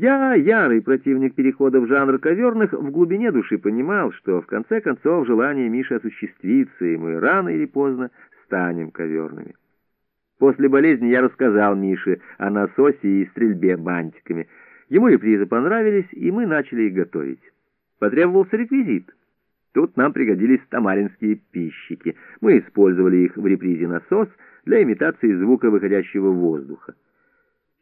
Я, ярый противник перехода в жанр коверных, в глубине души понимал, что в конце концов желание Миши осуществится, и мы рано или поздно станем коверными. После болезни я рассказал Мише о насосе и стрельбе бантиками. Ему репризы понравились, и мы начали их готовить. Потребовался реквизит. Тут нам пригодились тамаринские пищики. Мы использовали их в репризе насос для имитации звука выходящего воздуха.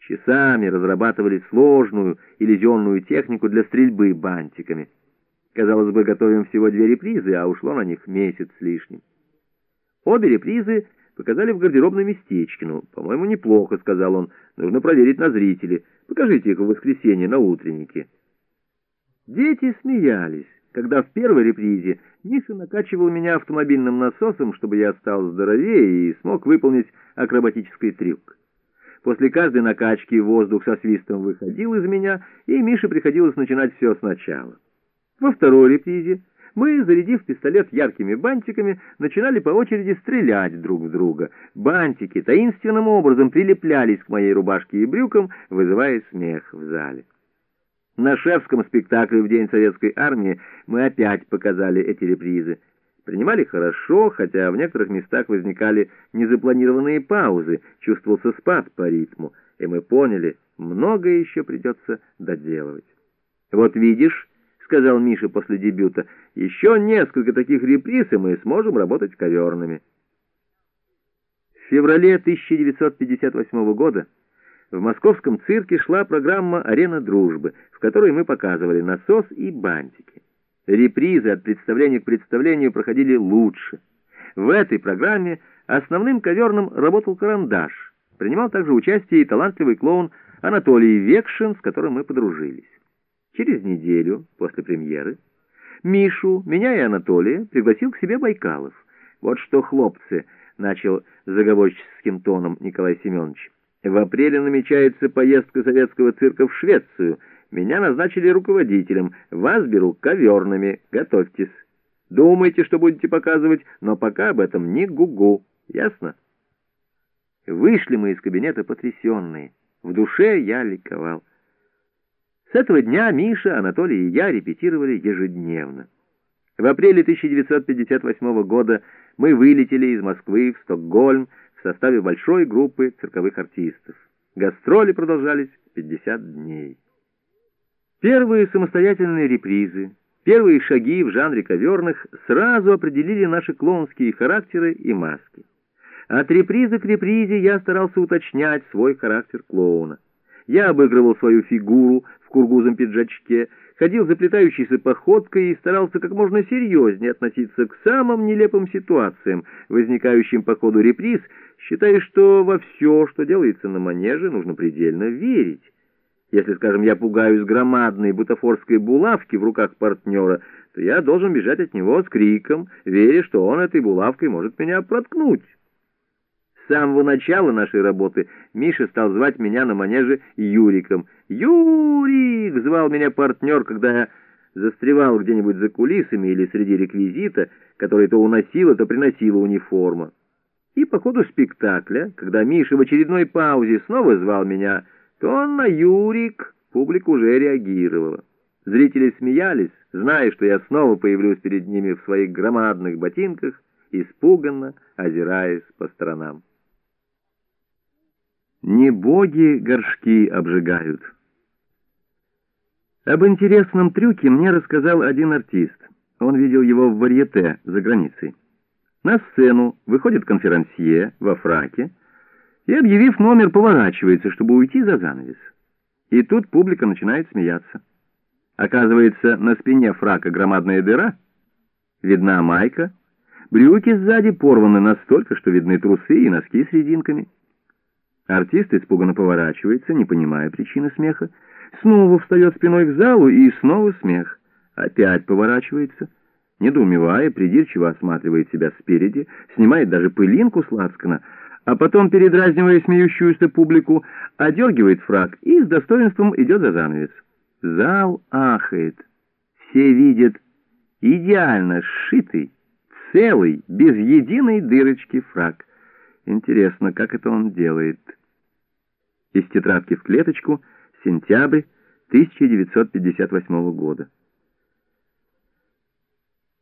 Часами разрабатывали сложную иллюзионную технику для стрельбы бантиками. Казалось бы, готовим всего две репризы, а ушло на них месяц с лишним. Обе репризы показали в гардеробной местечкину. «По-моему, неплохо», — сказал он. «Нужно проверить на зрителе. Покажите их в воскресенье на утреннике». Дети смеялись, когда в первой репризе Миша накачивал меня автомобильным насосом, чтобы я стал здоровее и смог выполнить акробатический трюк. После каждой накачки воздух со свистом выходил из меня, и Мише приходилось начинать все сначала. Во второй репризе мы, зарядив пистолет яркими бантиками, начинали по очереди стрелять друг в друга. Бантики таинственным образом прилеплялись к моей рубашке и брюкам, вызывая смех в зале. На шефском спектакле в День Советской Армии мы опять показали эти репризы. Принимали хорошо, хотя в некоторых местах возникали незапланированные паузы, чувствовался спад по ритму, и мы поняли, многое еще придется доделывать. «Вот видишь», — сказал Миша после дебюта, — «еще несколько таких реприз, и мы сможем работать коверными». В феврале 1958 года в московском цирке шла программа «Арена дружбы», в которой мы показывали насос и бантики. Репризы от представления к представлению проходили лучше. В этой программе основным коверным работал карандаш. Принимал также участие и талантливый клоун Анатолий Векшин, с которым мы подружились. Через неделю после премьеры Мишу, меня и Анатолия пригласил к себе Байкалов. «Вот что, хлопцы!» — начал заговорческим тоном Николай Семенович. «В апреле намечается поездка советского цирка в Швецию — меня назначили руководителем, вас беру коверными, готовьтесь. Думайте, что будете показывать, но пока об этом не гугу, ясно? Вышли мы из кабинета потрясенные. В душе я ликовал. С этого дня Миша, Анатолий и я репетировали ежедневно. В апреле 1958 года мы вылетели из Москвы в Стокгольм в составе большой группы цирковых артистов. Гастроли продолжались 50 дней. Первые самостоятельные репризы, первые шаги в жанре коверных сразу определили наши клоунские характеры и маски. От репризы к репризе я старался уточнять свой характер клоуна. Я обыгрывал свою фигуру в кургузом пиджачке, ходил заплетающейся походкой и старался как можно серьезнее относиться к самым нелепым ситуациям, возникающим по ходу реприз, считая, что во все, что делается на манеже, нужно предельно верить. Если, скажем, я пугаюсь громадной бутафорской булавки в руках партнера, то я должен бежать от него с криком, веря, что он этой булавкой может меня проткнуть. С самого начала нашей работы Миша стал звать меня на манеже Юриком. «Юрик!» — звал меня партнер, когда я застревал где-нибудь за кулисами или среди реквизита, который то уносила, то приносила униформа. И по ходу спектакля, когда Миша в очередной паузе снова звал меня то на Юрик публика уже реагировала. Зрители смеялись, зная, что я снова появлюсь перед ними в своих громадных ботинках, испуганно озираясь по сторонам. Не боги горшки обжигают. Об интересном трюке мне рассказал один артист. Он видел его в варьете за границей. На сцену выходит конферансье во фраке, и, объявив номер, поворачивается, чтобы уйти за занавес. И тут публика начинает смеяться. Оказывается, на спине фрака громадная дыра, видна майка, брюки сзади порваны настолько, что видны трусы и носки с резинками. Артист испуганно поворачивается, не понимая причины смеха, снова встает спиной к залу и снова смех. Опять поворачивается, недоумевая, придирчиво осматривает себя спереди, снимает даже пылинку с лацкана — а потом, передразнивая смеющуюся публику, одергивает фраг и с достоинством идет за занавес. Зал ахает. Все видят идеально сшитый, целый, без единой дырочки фраг. Интересно, как это он делает? Из тетрадки в клеточку, сентябрь 1958 года.